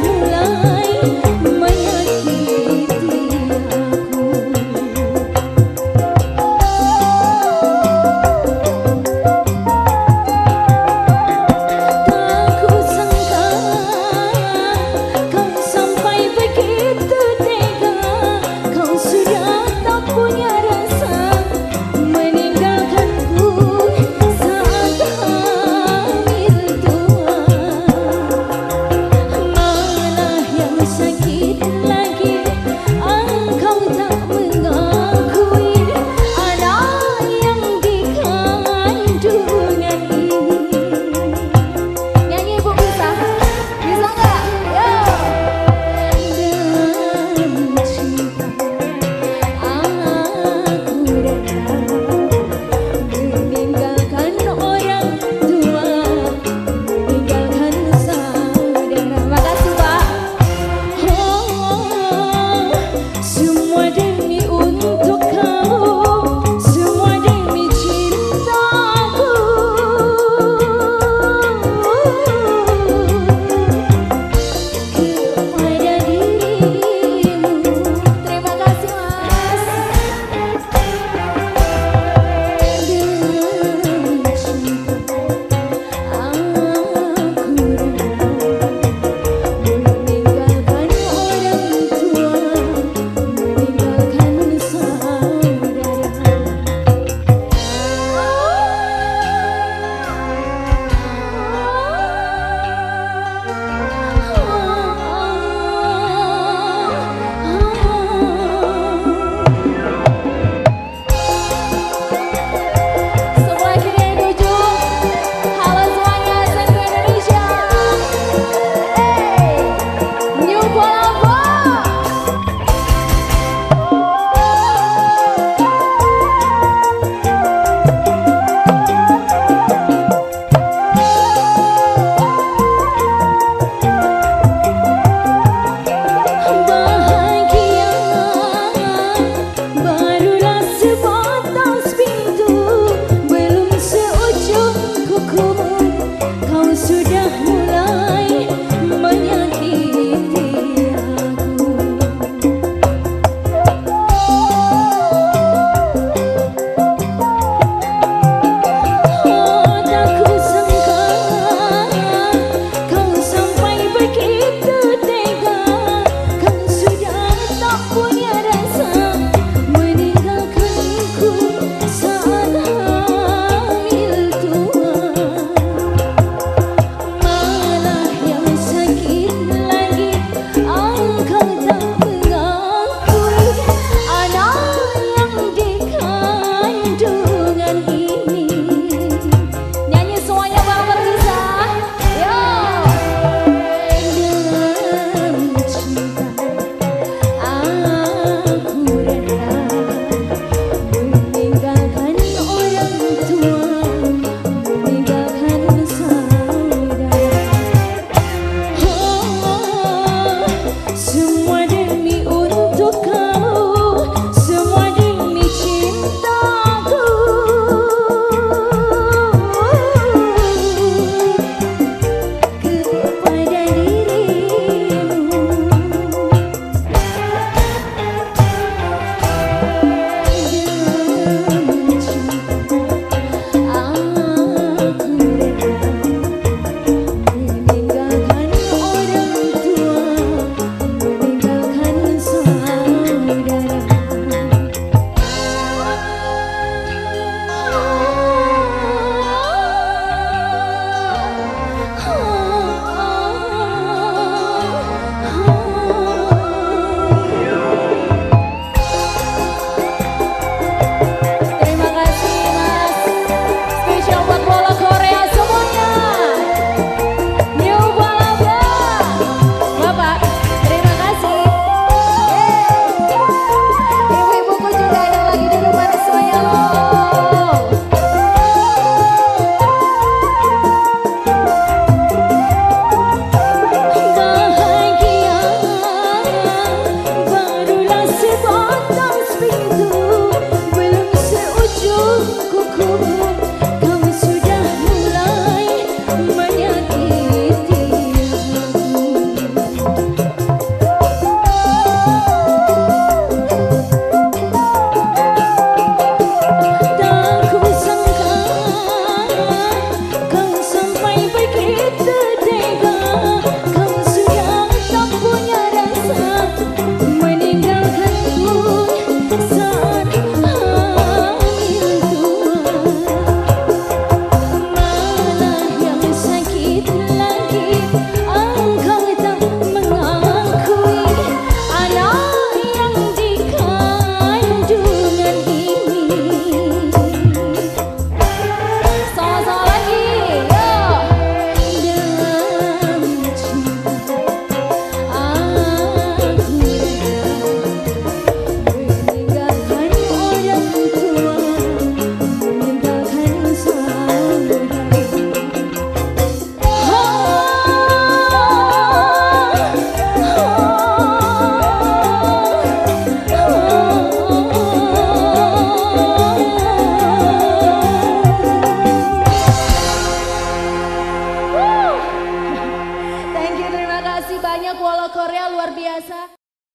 流浪